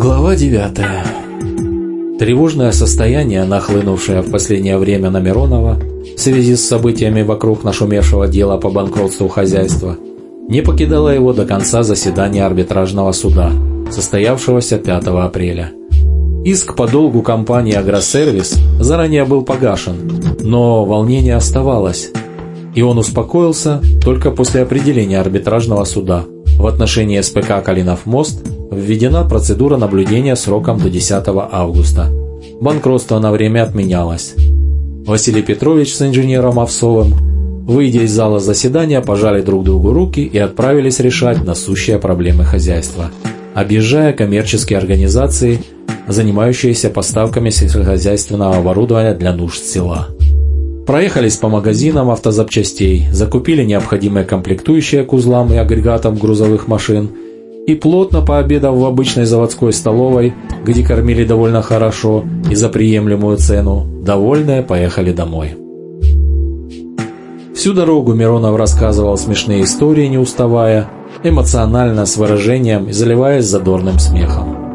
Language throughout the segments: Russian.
Глава 9. Тревожное состояние, нахлынувшее в последнее время на Миронова в связи с событиями вокруг нашумевшего дела по банкротству хозяйства, не покидало его до конца заседания арбитражного суда, состоявшегося 5 апреля. Иск по долгу компании «Агросервис» заранее был погашен, но волнение оставалось, и он успокоился только после определения арбитражного суда. В отношении СПК «Калинов мост» введена процедура наблюдения сроком до 10 августа. Банкротство на время отменялось. Василий Петрович с инженером Овсовым, выйдя из зала заседания, пожали друг другу руки и отправились решать насущие проблемы хозяйства, объезжая коммерческие организации, занимающиеся поставками сельскохозяйственного оборудования для нужд села. Проехались по магазинам автозапчастей, закупили необходимые комплектующие к узлам и агрегатам грузовых машин – и плотно пообедав в обычной заводской столовой, где кормили довольно хорошо и за приемлемую цену, довольные поехали домой. Всю дорогу Миронов рассказывал смешные истории, не уставая, эмоционально, с выражением и заливаясь задорным смехом.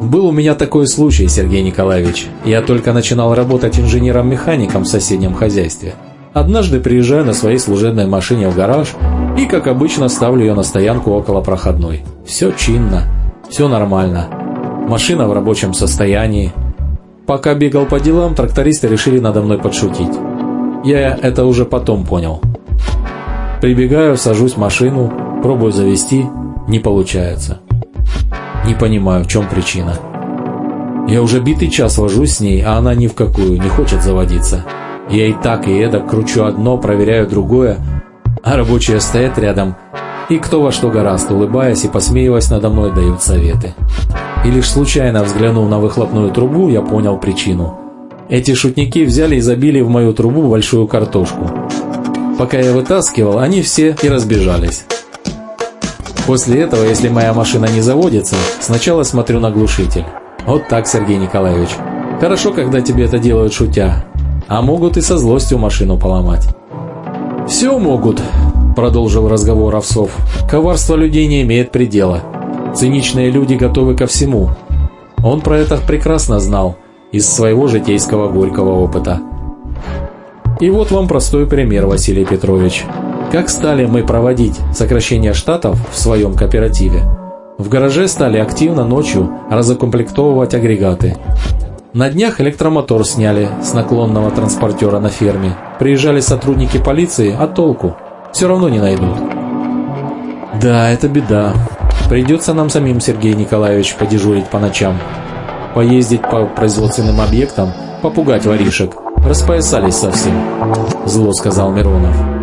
«Был у меня такой случай, Сергей Николаевич. Я только начинал работать инженером-механиком в соседнем хозяйстве. Однажды приезжаю на своей служебной машине в гараж и, как обычно, ставлю ее на стоянку около проходной. Все чинно, все нормально. Машина в рабочем состоянии. Пока бегал по делам, трактористы решили надо мной подшутить. Я это уже потом понял. Прибегаю, сажусь в машину, пробую завести, не получается. Не понимаю, в чем причина. Я уже битый час вожусь с ней, а она ни в какую не хочет заводиться. Я и так, и эдак кручу одно, проверяю другое, а рабочие стоят рядом и кто во что гораст, улыбаясь и посмеиваясь надо мной, дают советы. И лишь случайно взглянув на выхлопную трубу, я понял причину. Эти шутники взяли и забили в мою трубу большую картошку. Пока я вытаскивал, они все и разбежались. После этого, если моя машина не заводится, сначала смотрю на глушитель. Вот так, Сергей Николаевич. Хорошо, когда тебе это делают шутя, а могут и со злостью машину поломать. «Все могут», – продолжил разговор Овсов. «Коварство людей не имеет предела. Циничные люди готовы ко всему. Он про это прекрасно знал из своего житейского горького опыта. И вот вам простой пример, Василий Петрович. Как стали мы проводить сокращение штатов в своем кооперативе? В гараже стали активно ночью разукомплектовывать агрегаты. На днях электромотор сняли с наклонного транспортера на ферме. Приезжали сотрудники полиции, а толку? Все равно не найдут. Да, это беда. Придется нам самим, Сергей Николаевич, подежурить по ночам. Поездить по производственным объектам, попугать воришек. Распоясались совсем, зло сказал Миронов.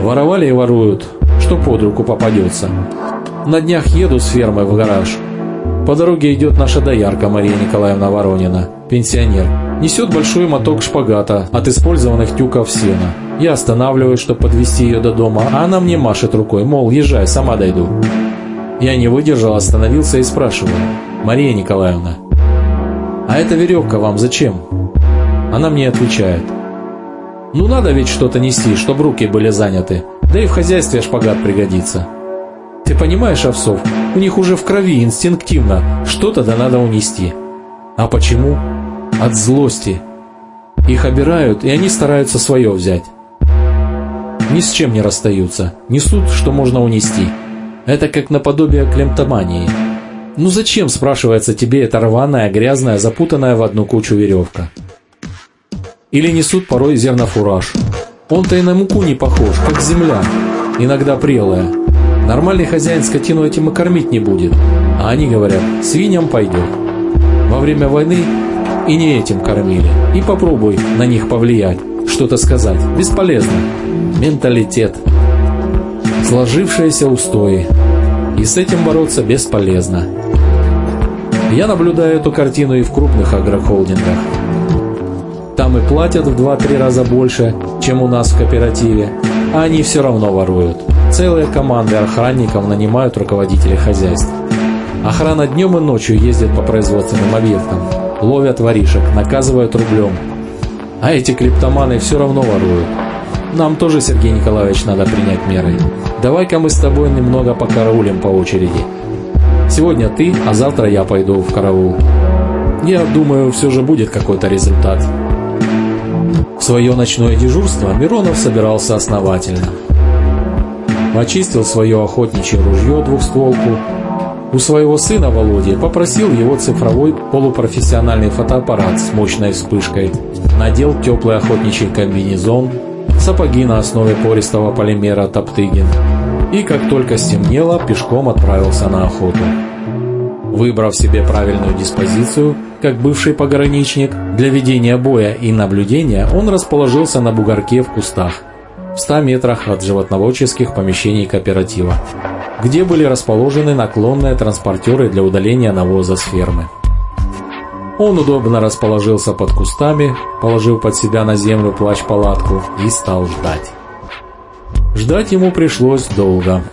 Воровали и воруют, что под руку попадется. На днях еду с фермы в гараж. По дороге идет наша доярка Мария Николаевна Воронина, пенсионер. Несет большой моток шпагата от использованных тюков сена. Я останавливаюсь, чтобы подвести ее до дома, а она мне машет рукой, мол, езжай, сама дойду. Я не выдержал, остановился и спрашиваю. «Мария Николаевна, а эта веревка вам зачем?» Она мне отвечает. «Ну надо ведь что-то нести, чтобы руки были заняты, да и в хозяйстве шпагат пригодится». Ты понимаешь, Овсов, у них уже в крови инстинктивно что-то да надо унести. А почему? От злости. Их обирают, и они стараются свое взять. Ни с чем не расстаются, несут, что можно унести. Это как наподобие клемтомании. Ну зачем, спрашивается тебе, эта рваная, грязная, запутанная в одну кучу веревка? Или несут порой зернофураж. Он-то и на муку не похож, как земля, иногда прелая. Нормальный хозяин скотину этим и кормить не будет. А они говорят, свиньям пойдет. Во время войны и не этим кормили. И попробуй на них повлиять, что-то сказать. Бесполезно. Менталитет. Сложившиеся устои. И с этим бороться бесполезно. Я наблюдаю эту картину и в крупных агрохолдингах. Там и платят в 2-3 раза больше, чем у нас в кооперативе, а они все равно воруют. Целые команды охранников нанимают руководителей хозяйств. Охрана днем и ночью ездит по производственным объектам, ловят воришек, наказывают рублем. А эти клептоманы все равно воруют. Нам тоже, Сергей Николаевич, надо принять меры. Давай-ка мы с тобой немного покараулим по очереди. Сегодня ты, а завтра я пойду в караул. Я думаю, все же будет какой-то результат. Свое ночное дежурство Миронов собирался основательно. Очистил свое охотничье ружье двухстволку. У своего сына Володи попросил его цифровой полупрофессиональный фотоаппарат с мощной вспышкой. Надел теплый охотничий комбинезон, сапоги на основе пористого полимера «Топтыгин». И как только стемнело, пешком отправился на охоту. Выбрав себе правильную диспозицию, как бывший пограничник, для ведения боя и наблюдения он расположился на бугорке в кустах, в 100 метрах от животноводческих помещений кооператива, где были расположены наклонные транспортеры для удаления навоза с фермы. Он удобно расположился под кустами, положив под себя на землю плащ-палатку и стал ждать. Ждать ему пришлось долго.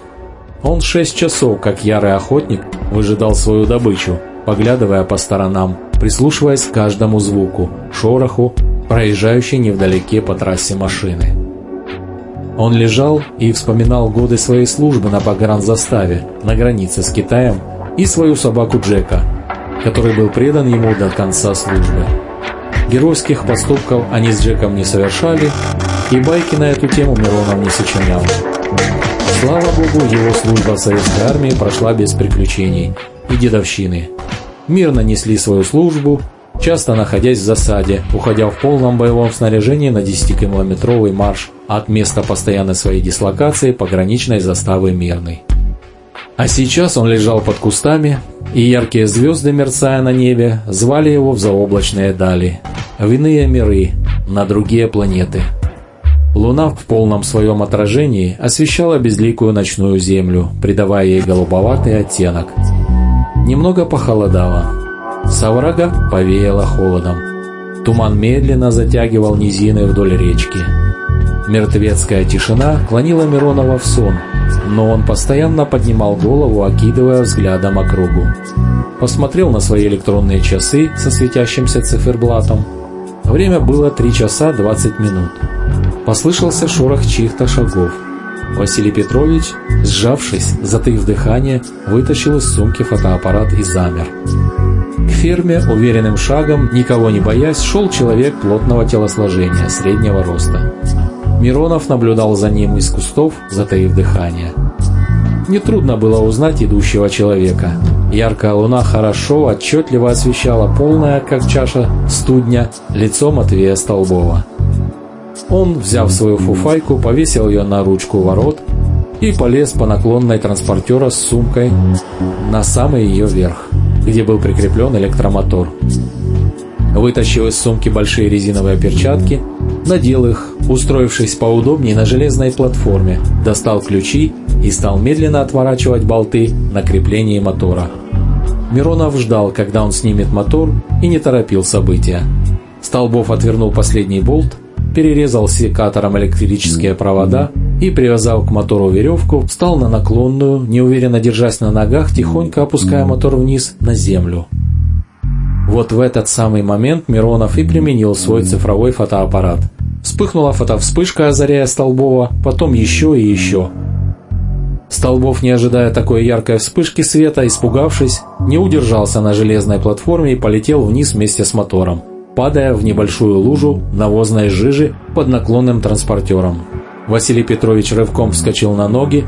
Он шесть часов, как ярый охотник, выжидал свою добычу, поглядывая по сторонам, прислушиваясь к каждому звуку, шороху, проезжающей невдалеке по трассе машины. Он лежал и вспоминал годы своей службы на погранзаставе на границе с Китаем и свою собаку Джека, который был предан ему до конца службы. Геройских поступков они с Джеком не совершали, и байки на эту тему Миронов не сочинял. Слава богу, его служба в советской армии прошла без приключений и дедовщины. Мирно несли свою службу, часто находясь в засаде, уходя в полном боевом снаряжении на 10-километровый марш от места постоянной своей дислокации пограничной заставы Мирной. А сейчас он лежал под кустами, и яркие звезды, мерцая на небе, звали его в заоблачные дали, в иные миры, на другие планеты. Луна в полном своем отражении освещала безликую ночную землю, придавая ей голубоватый оттенок. Немного похолодало. С оврага повеяло холодом. Туман медленно затягивал низины вдоль речки. Мертвецкая тишина клонила Миронова в сон, но он постоянно поднимал голову, окидывая взглядом округу. Посмотрел на свои электронные часы со светящимся циферблатом. Время было 3 часа 20 минут. Послышался шорох чьих-то шагов. Василий Петрович, сжавшись, затаив дыхание, вытащил из сумки фотоаппарат и замер. К ферме уверенным шагом, никого не боясь, шел человек плотного телосложения, среднего роста. Миронов наблюдал за ним из кустов, затаив дыхание. Нетрудно было узнать идущего человека. Яркая луна хорошо, отчетливо освещала полная, как чаша, студня, лицо Матвея Столбова. Он, взяв свою фуфайку, повесил ее на ручку ворот и полез по наклонной транспортера с сумкой на самый ее верх, где был прикреплен электромотор. Вытащил из сумки большие резиновые перчатки, надел их, устроившись поудобнее на железной платформе, достал ключи и стал медленно отворачивать болты на креплении мотора. Миронов ждал, когда он снимет мотор, и не торопил события. Столбов отвернул последний болт, перерезал секатором электрические провода и, привязав к мотору веревку, встал на наклонную, неуверенно держась на ногах, тихонько опуская мотор вниз на землю. Вот в этот самый момент Миронов и применил свой цифровой фотоаппарат. Вспыхнула фотовспышка, озаряя Столбова, потом еще и еще. Столбов, не ожидая такой яркой вспышки света, испугавшись, не удержался на железной платформе и полетел вниз вместе с мотором падая в небольшую лужу навозной жижи под наклонным транспортером. Василий Петрович рывком вскочил на ноги,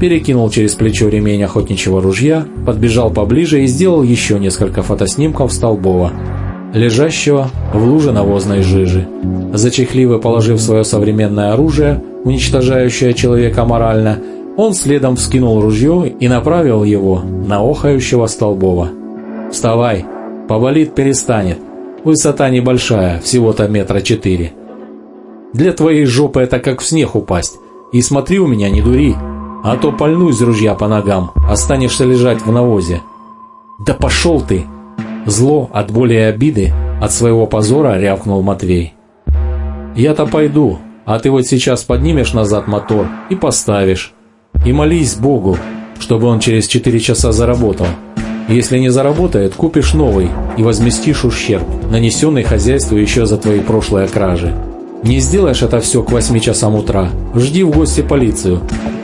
перекинул через плечо ремень охотничьего ружья, подбежал поближе и сделал еще несколько фотоснимков Столбова, лежащего в луже навозной жижи. Зачехливо положив свое современное оружие, уничтожающее человека морально, он следом вскинул ружье и направил его на охающего Столбова. «Вставай! Поболит перестанет!» Высота небольшая, всего-то метра четыре. Для твоей жопы это как в снег упасть. И смотри у меня, не дури, а то пальну из ружья по ногам, останешься лежать в навозе. Да пошел ты! Зло от боли и обиды, от своего позора рявкнул Матвей. Я-то пойду, а ты вот сейчас поднимешь назад мотор и поставишь. И молись Богу, чтобы он через четыре часа заработал. Если не заработает, купишь новый и возместишь ущерб, нанесенный хозяйству еще за твои прошлые кражи. Не сделаешь это все к 8 часам утра, жди в гости полицию.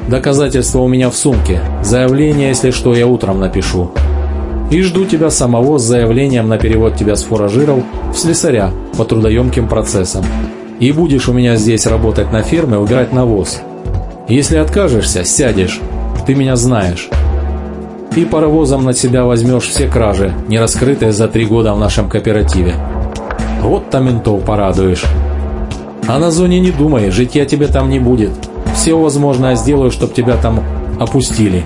Доказательства у меня в сумке. Заявление, если что, я утром напишу. И жду тебя самого с заявлением на перевод тебя с фуражиров в слесаря по трудоемким процессам. И будешь у меня здесь работать на ферме, убирать навоз. Если откажешься, сядешь. Ты меня знаешь. И паровозом на себя возьмешь все кражи, не раскрытые за три года в нашем кооперативе. Вот-то ментов порадуешь. А на зоне не думай, жить я тебе там не будет. Все возможное сделаю, чтоб тебя там опустили.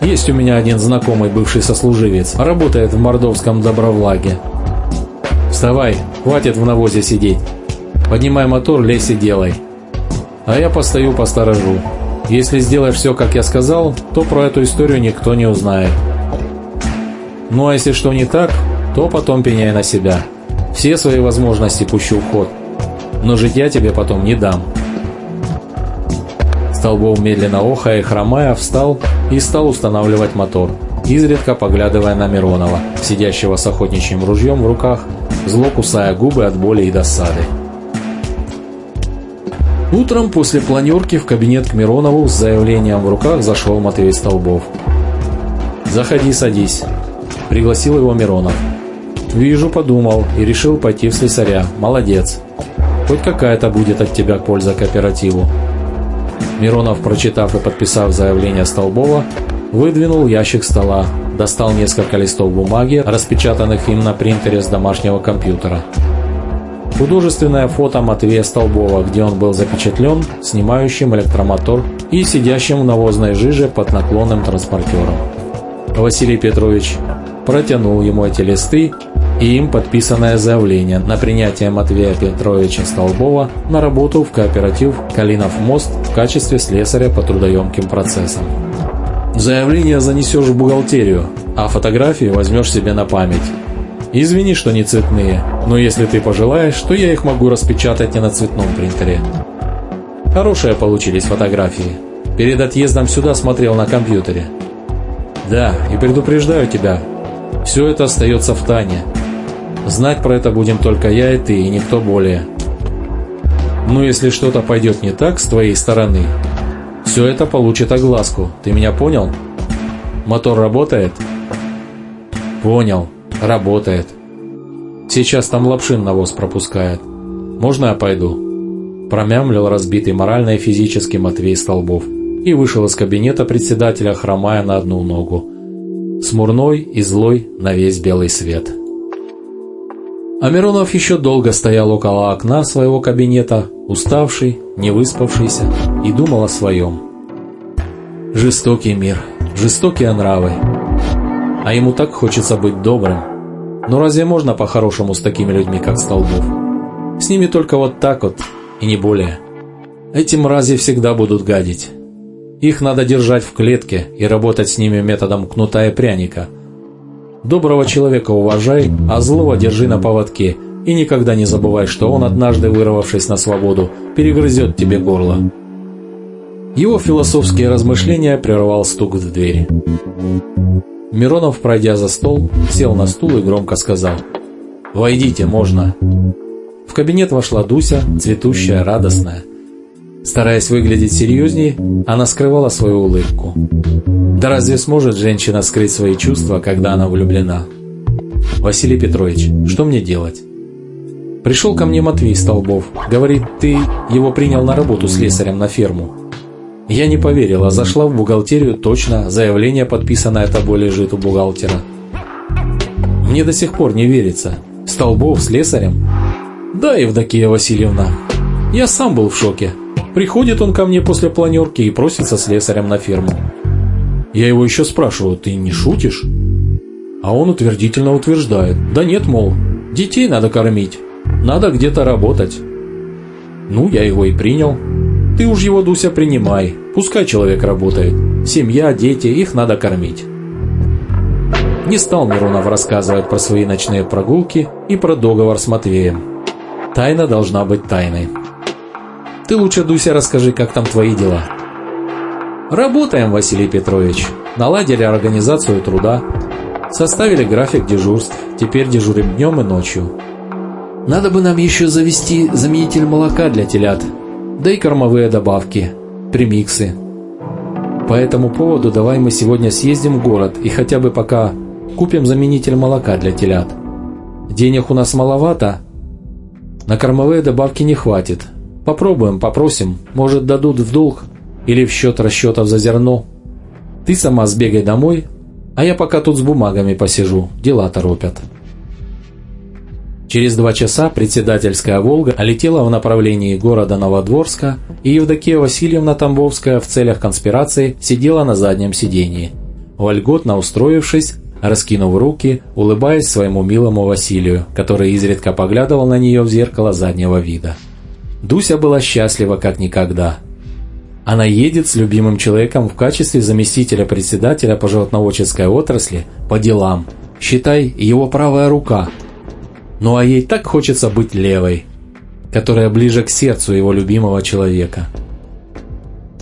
Есть у меня один знакомый бывший сослуживец, работает в мордовском добровлаге. Вставай, хватит в навозе сидеть. Поднимай мотор, лезь и делай. А я постою, посторожу. Если сделаешь все, как я сказал, то про эту историю никто не узнает. Ну а если что не так, то потом пеняй на себя. Все свои возможности пущу в ход. Но жить я тебе потом не дам. Столбов медленно охая и хромая встал и стал устанавливать мотор, изредка поглядывая на Миронова, сидящего с охотничьим ружьем в руках, зло кусая губы от боли и досады. Утром после планерки в кабинет к Миронову с заявлением в руках зашел Матвей Столбов. «Заходи, садись», – пригласил его Миронов. «Вижу, подумал и решил пойти в слесаря. Молодец. Хоть какая-то будет от тебя польза кооперативу». Миронов, прочитав и подписав заявление Столбова, выдвинул ящик стола, достал несколько листов бумаги, распечатанных им на принтере с домашнего компьютера. Художественное фото Матвея Столбова, где он был запечатлен, снимающим электромотор и сидящим в навозной жиже под наклонным транспортером. Василий Петрович протянул ему эти листы и им подписанное заявление на принятие Матвея Петровича Столбова на работу в кооператив «Калинов мост» в качестве слесаря по трудоемким процессам. Заявление занесешь в бухгалтерию, а фотографии возьмешь себе на память. Извини, что не цветные, но если ты пожелаешь, то я их могу распечатать не на цветном принтере. Хорошие получились фотографии. Перед отъездом сюда смотрел на компьютере. Да, и предупреждаю тебя, все это остается в тайне. Знать про это будем только я и ты, и никто более. Но если что-то пойдет не так с твоей стороны, все это получит огласку. Ты меня понял? Мотор работает? Понял. Работает. Сейчас там Лапшин навоз пропускает. Можно я пойду? Промямлил разбитый морально и физически Матвей Столбов и вышел из кабинета председателя, хромая на одну ногу. Смурной и злой на весь белый свет. А Миронов еще долго стоял около окна своего кабинета, уставший, не выспавшийся, и думал о своем. Жестокий мир, жестокие нравы. А ему так хочется быть добрым. Но разве можно по-хорошему с такими людьми, как Столбов? С ними только вот так вот, и не более. Эти мрази всегда будут гадить. Их надо держать в клетке и работать с ними методом кнута и пряника – Доброго человека уважай, а злого держи на поводке, и никогда не забывай, что он, однажды вырвавшись на свободу, перегрызет тебе горло. Его философские размышления прервал стук в дверь. Миронов, пройдя за стол, сел на стул и громко сказал «Войдите, можно». В кабинет вошла Дуся, цветущая, радостная. Стараясь выглядеть серьезнее, она скрывала свою улыбку. Да разве сможет женщина скрыть свои чувства, когда она влюблена? Василий Петрович, что мне делать? Пришел ко мне Матвей Столбов. Говорит, ты его принял на работу с слесарем на ферму. Я не поверила, зашла в бухгалтерию, точно, заявление подписанное тобой лежит у бухгалтера. Мне до сих пор не верится. Столбов с слесарем? Да, Евдокия Васильевна. Я сам был в шоке. Приходит он ко мне после планерки и просится слесарем на ферму. Я его еще спрашиваю, ты не шутишь? А он утвердительно утверждает. Да нет, мол, детей надо кормить, надо где-то работать. Ну, я его и принял. Ты уж его, Дуся, принимай, пускай человек работает. Семья, дети, их надо кормить. Не стал Миронов рассказывать про свои ночные прогулки и про договор с Матвеем. Тайна должна быть тайной. Ты лучше, Дуся, расскажи, как там твои дела. Работаем, Василий Петрович. Наладили организацию труда. Составили график дежурств. Теперь дежурим днем и ночью. Надо бы нам еще завести заменитель молока для телят. Да и кормовые добавки. премиксы. По этому поводу давай мы сегодня съездим в город и хотя бы пока купим заменитель молока для телят. Денег у нас маловато, на кормовые добавки не хватит. Попробуем, попросим, может дадут в долг или в счет расчетов за зерно. Ты сама сбегай домой, а я пока тут с бумагами посижу, дела торопят. Через два часа председательская «Волга» летела в направлении города Новодворска, и Евдокия Васильевна Тамбовская в целях конспирации сидела на заднем сидении, вольготно устроившись, раскинув руки, улыбаясь своему милому Василию, который изредка поглядывал на нее в зеркало заднего вида. Дуся была счастлива как никогда. Она едет с любимым человеком в качестве заместителя председателя по животноводческой отрасли по делам. Считай, его правая рука – ну а ей так хочется быть левой, которая ближе к сердцу его любимого человека.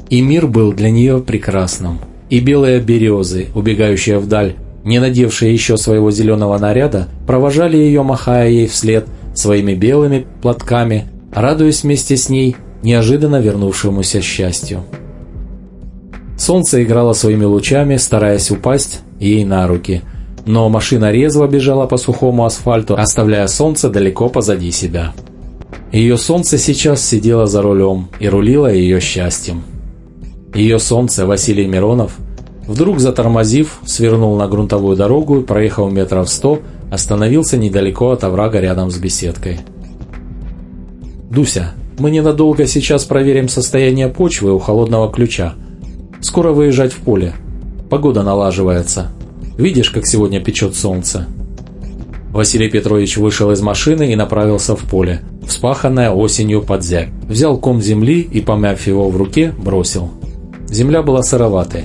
И мир был для нее прекрасным. И белые березы, убегающие вдаль, не надевшие еще своего зеленого наряда, провожали ее, махая ей вслед своими белыми платками, радуясь вместе с ней неожиданно вернувшемуся счастью. Солнце играло своими лучами, стараясь упасть ей на руки – но машина резво бежала по сухому асфальту, оставляя солнце далеко позади себя. Ее солнце сейчас сидело за рулем и рулило ее счастьем. Ее солнце, Василий Миронов, вдруг затормозив, свернул на грунтовую дорогу и, проехав метров сто, остановился недалеко от оврага рядом с беседкой. «Дуся, мы ненадолго сейчас проверим состояние почвы у холодного ключа. Скоро выезжать в поле. Погода налаживается», Видишь, как сегодня печет солнце?» Василий Петрович вышел из машины и направился в поле, вспаханное осенью под зябь. Взял ком земли и, помяв его в руке, бросил. Земля была сыроватой.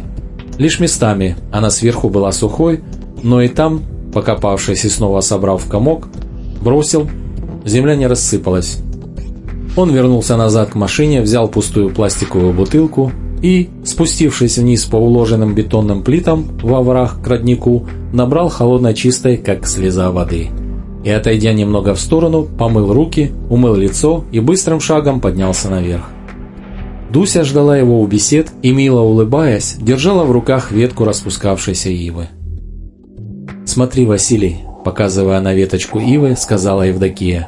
Лишь местами она сверху была сухой, но и там, покопавшись и снова собрав в комок, бросил, земля не рассыпалась. Он вернулся назад к машине, взял пустую пластиковую бутылку и, спустившись вниз по уложенным бетонным плитам во враг к роднику, набрал холодной чистой, как слеза воды. И, отойдя немного в сторону, помыл руки, умыл лицо и быстрым шагом поднялся наверх. Дуся ждала его у бесед и, мило улыбаясь, держала в руках ветку распускавшейся ивы. «Смотри, Василий», – показывая на веточку ивы, сказала Евдокия.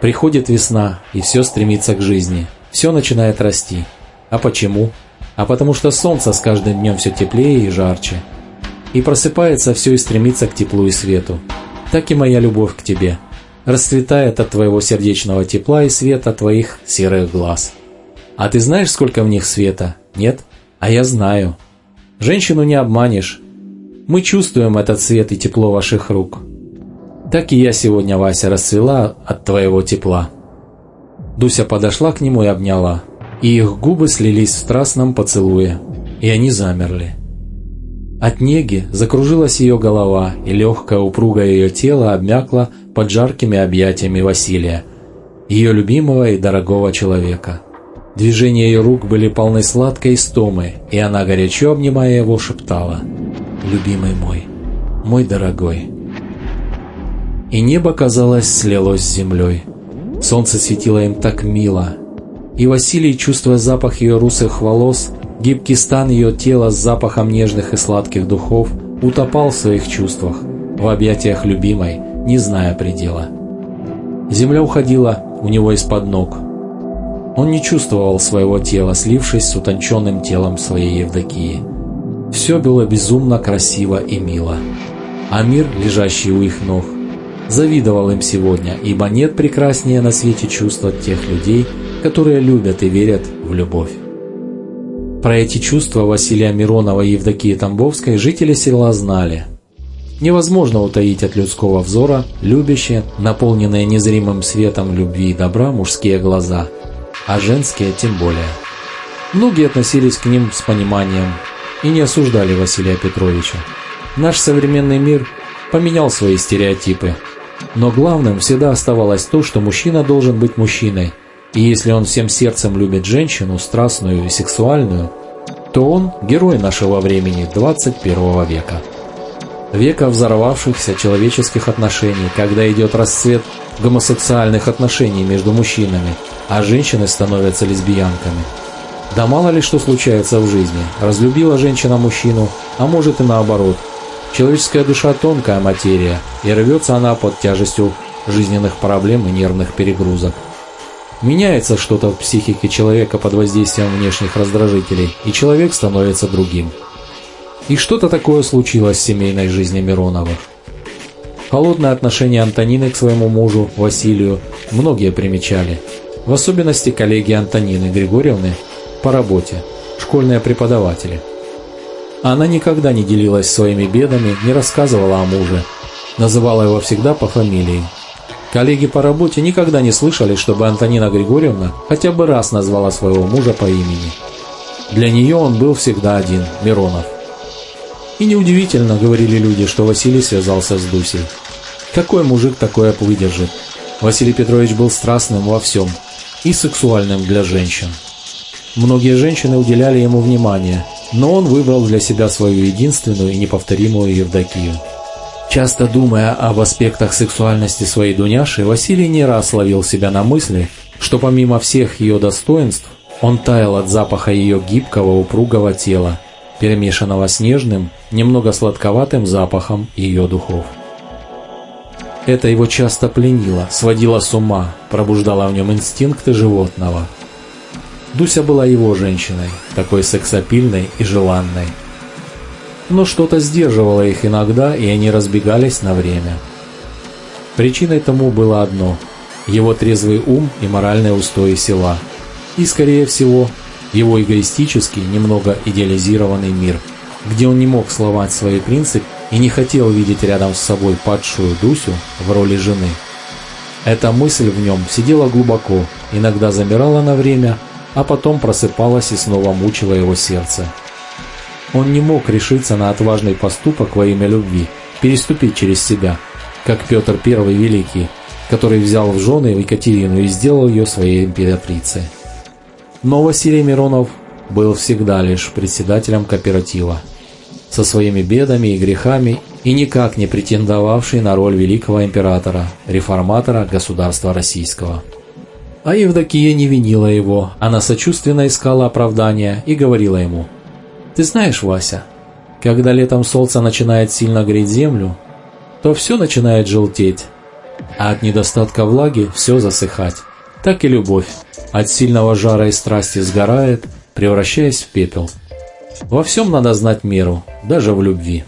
«Приходит весна, и все стремится к жизни, все начинает расти». А почему? А потому что солнце с каждым днем все теплее и жарче. И просыпается все и стремится к теплу и свету. Так и моя любовь к тебе. Расцветает от твоего сердечного тепла и света твоих серых глаз. А ты знаешь, сколько в них света? Нет? А я знаю. Женщину не обманешь. Мы чувствуем этот свет и тепло ваших рук. Так и я сегодня, Вася, расцвела от твоего тепла. Дуся подошла к нему и обняла и их губы слились в страстном поцелуе, и они замерли. От неги закружилась ее голова, и легкое упругое ее тело обмякло под жаркими объятиями Василия, ее любимого и дорогого человека. Движения ее рук были полны сладкой истомы, и она, горячо обнимая его, шептала «Любимый мой, мой дорогой». И небо, казалось, слилось с землей. Солнце светило им так мило, и Василий, чувствуя запах ее русых волос, гибкий стан ее тела с запахом нежных и сладких духов, утопал в своих чувствах, в объятиях любимой, не зная предела. Земля уходила у него из-под ног. Он не чувствовал своего тела, слившись с утонченным телом своей Евдокии. Все было безумно красиво и мило. А мир, лежащий у их ног, завидовал им сегодня, ибо нет прекраснее на свете чувства тех людей, которые любят и верят в любовь. Про эти чувства Василия Миронова и Евдокии Тамбовской жители села знали. Невозможно утаить от людского взора любящие, наполненные незримым светом любви и добра мужские глаза, а женские тем более. Многие относились к ним с пониманием и не осуждали Василия Петровича. Наш современный мир поменял свои стереотипы, но главным всегда оставалось то, что мужчина должен быть мужчиной, и если он всем сердцем любит женщину, страстную и сексуальную, то он герой нашего времени 21 века. Века взорвавшихся человеческих отношений, когда идет расцвет гомосексуальных отношений между мужчинами, а женщины становятся лесбиянками. Да мало ли что случается в жизни. Разлюбила женщина мужчину, а может и наоборот. Человеческая душа тонкая материя, и рвется она под тяжестью жизненных проблем и нервных перегрузок. Меняется что-то в психике человека под воздействием внешних раздражителей, и человек становится другим. И что-то такое случилось в семейной жизни Мироновых. Холодное отношение Антонины к своему мужу, Василию, многие примечали. В особенности коллеги Антонины Григорьевны по работе, школьные преподаватели. Она никогда не делилась своими бедами, не рассказывала о муже, называла его всегда по фамилии. Коллеги по работе никогда не слышали, чтобы Антонина Григорьевна хотя бы раз назвала своего мужа по имени. Для нее он был всегда один – Миронов. И неудивительно, говорили люди, что Василий связался с Дусей. Какой мужик такое выдержит? Василий Петрович был страстным во всем и сексуальным для женщин. Многие женщины уделяли ему внимание, но он выбрал для себя свою единственную и неповторимую Евдокию. Часто думая об аспектах сексуальности своей Дуняши, Василий не раз ловил себя на мысли, что помимо всех ее достоинств, он таял от запаха ее гибкого упругого тела, перемешанного с нежным, немного сладковатым запахом ее духов. Это его часто пленило, сводило с ума, пробуждало в нем инстинкты животного – Дуся была его женщиной, такой сексапильной и желанной. Но что-то сдерживало их иногда, и они разбегались на время. Причиной тому было одно – его трезвый ум и моральные устои села. И, скорее всего, его эгоистический, немного идеализированный мир, где он не мог словать свои принципы и не хотел видеть рядом с собой падшую Дусю в роли жены. Эта мысль в нем сидела глубоко, иногда замирала на время – а потом просыпалась и снова мучила его сердце. Он не мог решиться на отважный поступок во имя любви, переступить через себя, как Петр I Великий, который взял в жены Екатерину и сделал ее своей императрицей. Но Василий Миронов был всегда лишь председателем кооператива, со своими бедами и грехами и никак не претендовавший на роль великого императора, реформатора государства российского. А Евдокия не винила его, она сочувственно искала оправдания и говорила ему, «Ты знаешь, Вася, когда летом солнце начинает сильно греть землю, то все начинает желтеть, а от недостатка влаги все засыхать. Так и любовь от сильного жара и страсти сгорает, превращаясь в пепел. Во всем надо знать меру, даже в любви».